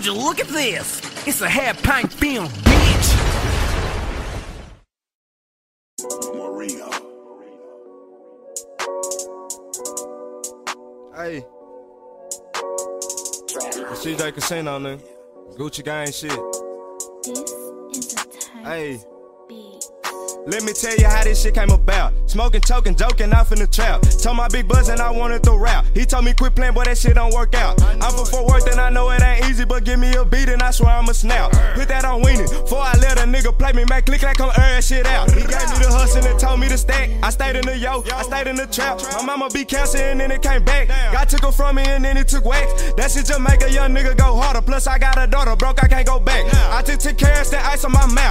Would you look at this? It's a half pint film, bitch. Mario. Hey. The CJ Casino, nigga. Gucci gang shit. This is a type Hey. beat. Let me tell you how this shit came about. Smoking, choking, joking off in the trap. Told my big buzz and I wanted to rap. He told me quit playing, boy, that shit don't work out. I'm from Fort Worth and I know it ain't easy, but give me a beat and I swear I'ma snap. Put that on weenie. Before I let a nigga play me, man, click like come air shit out. He gave me the hustle and told me to stack. I stayed in the yo, I stayed in the trap. My mama be cancer and then it came back. God took her from me and then he took wax. That shit just make a young nigga go harder. Plus I got a daughter, broke, I can't go back. I just took care of that ice on my mouth.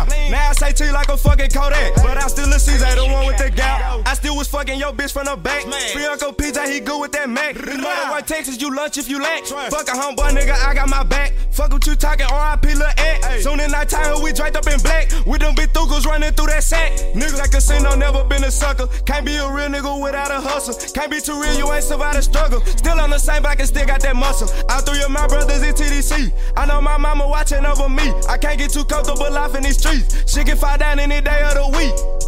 Fucking your bitch from the back. Free Uncle PJ, he good with that Mac. This mother white Texas, you lunch if you lack. Fuck a homeboy, nigga, I got my back. Fuck what you talking, RIP Lil Ant. Soon in night time, we draped up in black. With them big thugas running through that sack. Niggas like casino, never been a sucker. Can't be a real nigga without a hustle. Can't be too real, you ain't survived a struggle. Still on the same block and still got that muscle. Out through your my brothers in TDC. I know my mama watching over me. I can't get too comfortable life in these streets. She can fall down any day of the week.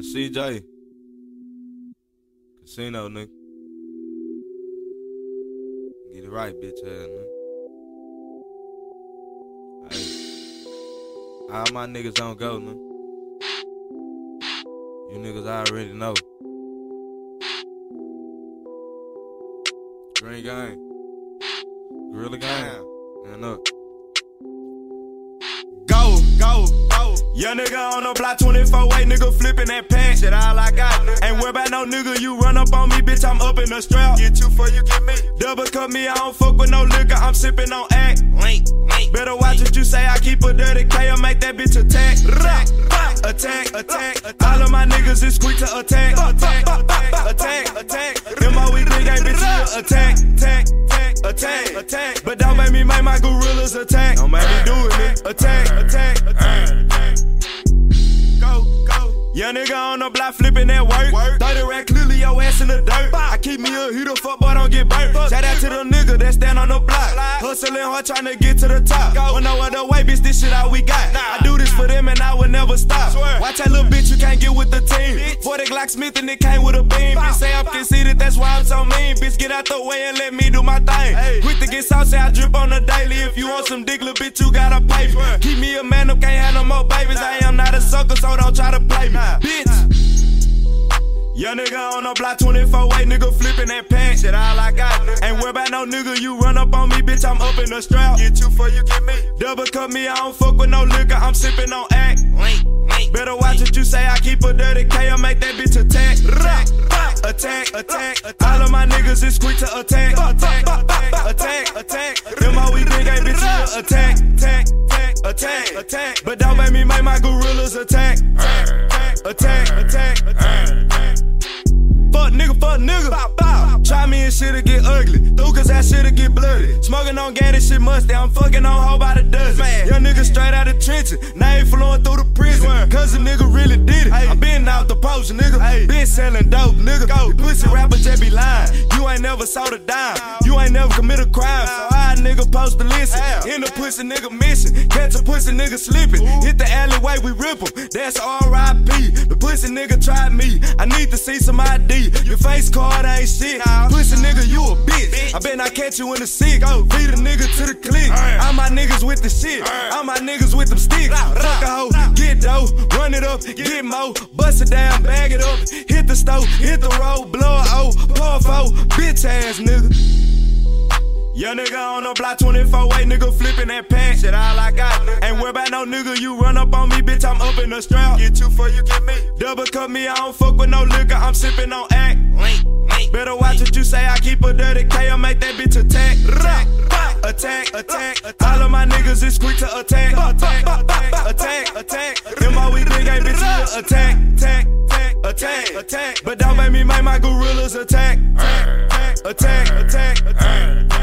CJ Casino, nigga. Get it right, bitch ass, nigga. Hey. All my niggas don't go, nigga. You niggas already know. Green Gang. Gorilla Gang. And up. Young nigga on the block 24 way, nigga flipping that pack. Shit, all I got. Ain't worry about no nigga, you run up on me, bitch, I'm up in the strap. Get you for you get me. Double cut me, I don't fuck with no liquor, I'm sipping on act. Link, link. Better watch what you say, I keep a dirty K, I make that bitch attack. Attack, attack, attack. All of my niggas is quick to attack. Attack, attack, attack, attack. M.O.E. big ain't bitch, attack, attack, attack, attack. But don't make me make my gorillas attack. Don't make me do it, nigga. Attack, Young nigga on the block flipping that work. 30 rack clearly your ass in the dirt. I keep me a heater, fuck boy, don't get burnt. Shout out to the nigga that stand on the block. Hustling hard trying to get to the top. Go no other way, bitch, this shit all we got. I do this for them and I will never stop. Swear. Watch that little bitch, you can't get with the team. 40 Glock Smith and it came with a beam. Bitch say I'm conceited, that's why I'm so mean. Bitch, get out the way and let me do my thing. Quick to get saucy, I drip on the daily. If you want some dick, little bitch, you gotta pay me. Keep me a man up, can't have no more babies. I am not a sucker, so don't try to play me. Bitch. Young nigga on the block 24 way, nigga flipping that pack. Shit, all I got. Ain't worry about no nigga, you run up on me, bitch, I'm up in the strap. Get you for you get me. Double cut me, I don't fuck with no liquor, I'm sipping on act. Better watch what you say, I keep a dirty K, I make that bitch attack. Attack, attack, attack. All of my niggas is quick to attack. Attack, attack, attack, attack. M.O.E. big ain't bitch, attack, attack, attack, attack, attack. But don't make me make my gorillas attack. Attack, attack, attack. Fuck nigga, fuck nigga. Try me and shit'll get ugly. Through cause that shit'll get bloody. Smoking on gas, this shit musty. I'm fucking on hoe by the dozen. Young nigga straight out of trenches. Now he flowing through the prison. Cause a nigga really did it. I been out the post, nigga. Been selling dope, nigga. Go. Pussy rapper just be lying. You ain't never sold a dime. You ain't never commit a crime. So I nigga supposed to listen. In the pussy nigga missing. Catch a pussy nigga slipping. Hit the alleyway, we rip 'em. That's R.I.P. The pussy nigga tried me. I need to see some ID. Your face card ain't shit. Pussy nigga, you a bitch. I bet I catch you in the sick. Feed a nigga to the click. All my niggas with the shit. All my niggas with them sticks. Fuck a hoe, get dough, run it up, get mo, bust it down, bag it up, hit the stove, hit the road, blow a O, puff O, bitch ass nigga. Young nigga on the block 24 way, nigga flipping that pack. Shit, all I got. Ain't worry about no nigga, you run up on me, bitch, I'm up in the strap. Get you for you get me. Double cut me, I don't fuck with no liquor, I'm sipping on act. Better watch what you say, I keep a dirty K, I make that bitch attack. Attack, attack, attack. All of my niggas is quick to attack. Attack, attack, attack, attack. M.O.E. big ain't bitch, you attack, attack, attack, attack, attack. But don't make me make my gorillas attack. Attack, attack, attack, attack.